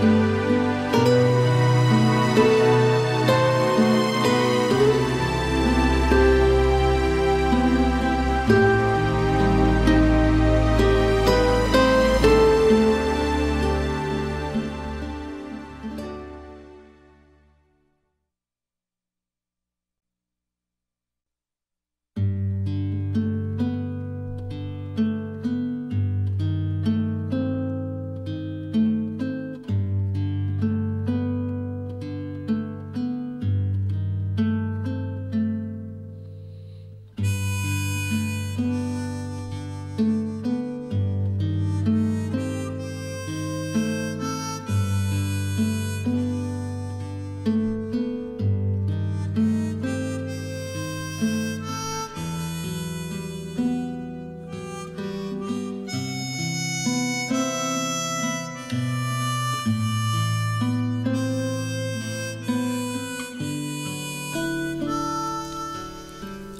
Música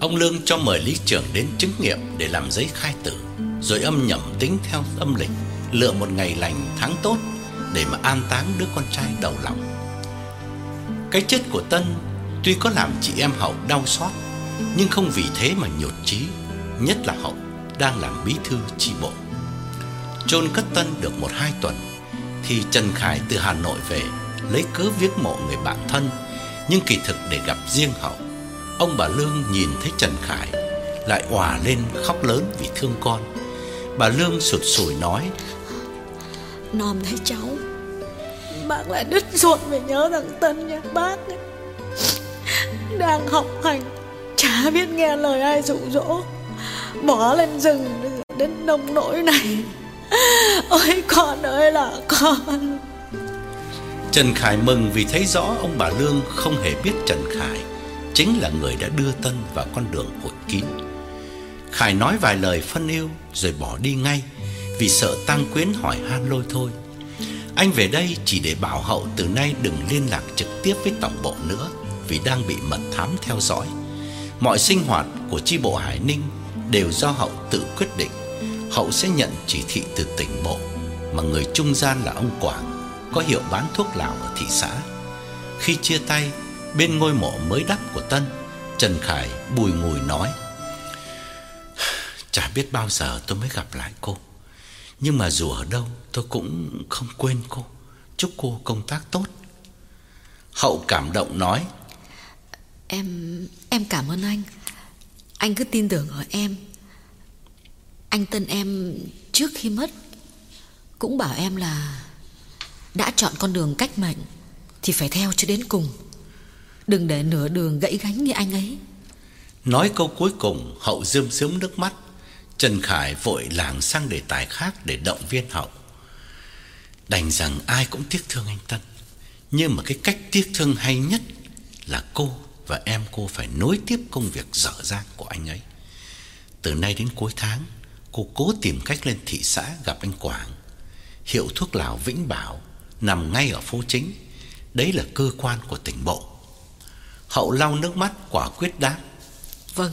Ông Lương cho mời lý trưởng đến chứng nghiệm để làm giấy khai tử, rồi âm nhẩm tính theo âm lịch, lựa một ngày lành tháng tốt để mà an táng đứa con trai đầu lòng. Cái chết của Tân tuy có làm chị em Hậu đau xót, nhưng không vì thế mà nhột chí, nhất là Hậu đang làm bí thư chi bộ. Chôn cất Tân được một hai tuần thì Trần Khải từ Hà Nội về lấy cớ viếng mộ người bạn thân, nhưng kỳ thực để gặp riêng Hậu. Ông bà Lương nhìn thấy Trần Khải lại òa lên khóc lớn vì thương con. Bà Lương sụt sùi nói: Nom thấy cháu Bác lại đứt ruột về nhớ thằng Tân nha bác. Đang học hành Chả biết nghe lời ai dụ dỗ Bỏ lên rừng đến nông nỗi này Ôi con ơi là con Trần Khải mừng vì thấy rõ ông bà Lương không hề biết Trần Khải chính là người đã đưa Tân vào con đường hội kín. Khải nói vài lời phân yêu rồi bỏ đi ngay vì sợ Tăng Quyến hỏi han lôi thôi. Anh về đây chỉ để bảo Hậu từ nay đừng liên lạc trực tiếp với tổng bộ nữa vì đang bị mật thám theo dõi. Mọi sinh hoạt của chi bộ Hải Ninh đều do Hậu tự quyết định. Hậu sẽ nhận chỉ thị từ tỉnh bộ mà người trung gian là ông Quảng có hiệu bán thuốc lào ở thị xã. Khi chia tay, bên ngôi mộ mới đắp của Tân, Trần Khải bùi ngùi nói: "Chả biết bao giờ tôi mới gặp lại cô, nhưng mà dù ở đâu tôi cũng không quên cô. Chúc cô công tác tốt." Hậu cảm động nói: Em em cảm ơn anh Anh cứ tin tưởng ở em Anh Tân em trước khi mất Cũng bảo em là Đã chọn con đường cách mệnh Thì phải theo cho đến cùng Đừng để nửa đường gãy gánh như anh ấy Nói câu cuối cùng, Hậu rơm rớm nước mắt. Trần Khải vội lảng sang đề tài khác để động viên Hậu. Đành rằng ai cũng tiếc thương anh Tân, nhưng mà cái cách tiếc thương hay nhất là cô và em cô phải nối tiếp công việc dở dang của anh ấy. Từ nay đến cuối tháng, cô cố tìm cách lên thị xã gặp anh Quảng. Hiệu thuốc lào Vĩnh Bảo nằm ngay ở phố chính, đấy là cơ quan của tỉnh bộ. Hậu lau nước mắt quả quyết đáp: Vâng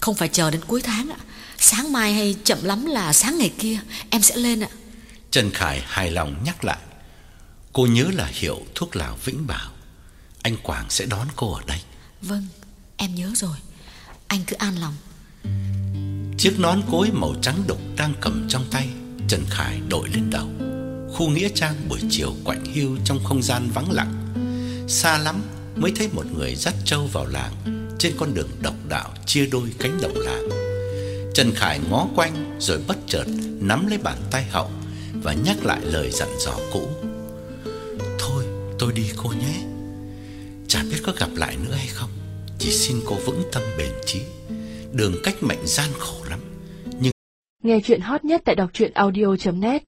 Không phải chờ đến cuối tháng ạ. Sáng mai hay chậm lắm là sáng ngày kia Em sẽ lên ạ. Trần Khải hài lòng nhắc lại. Cô nhớ là hiệu thuốc lào Vĩnh Bảo. Anh Quảng sẽ đón cô ở đây. Vâng em nhớ rồi. Anh cứ an lòng. Chiếc nón cối màu trắng đục đang cầm trong tay Trần Khải đội lên đầu. Khu Nghĩa Trang buổi chiều quạnh hiu trong không gian vắng lặng. Xa lắm mới thấy một người dắt trâu vào làng, Trên con đường độc đạo chia đôi cánh đồng làng Trần Khải ngó quanh rồi bất chợt nắm lấy bàn tay Hậu Và nhắc lại lời dặn dò cũ Thôi, tôi đi cô nhé Chả biết có gặp lại nữa hay không, chỉ xin cô vững tâm bền chí. Đường cách mệnh gian khổ lắm. nhưng Nghe chuyện hot nhất tại đọc truyện audio.net